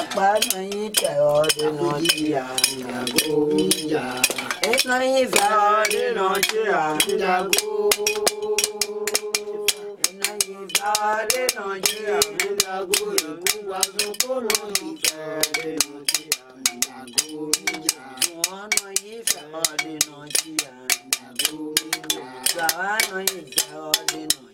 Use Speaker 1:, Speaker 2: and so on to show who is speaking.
Speaker 1: Akpana yi
Speaker 2: ka ọdị n'ọchịa ndago
Speaker 1: ya. Ịnọ ife ọdị n'ọchịa ndago. Ịnọ ife
Speaker 3: ọdị n'ọchịa ndago. Ịkụkwa sokolo ife ọdị n'ọchịa ndago ya. Ọnọ
Speaker 2: ife ọdị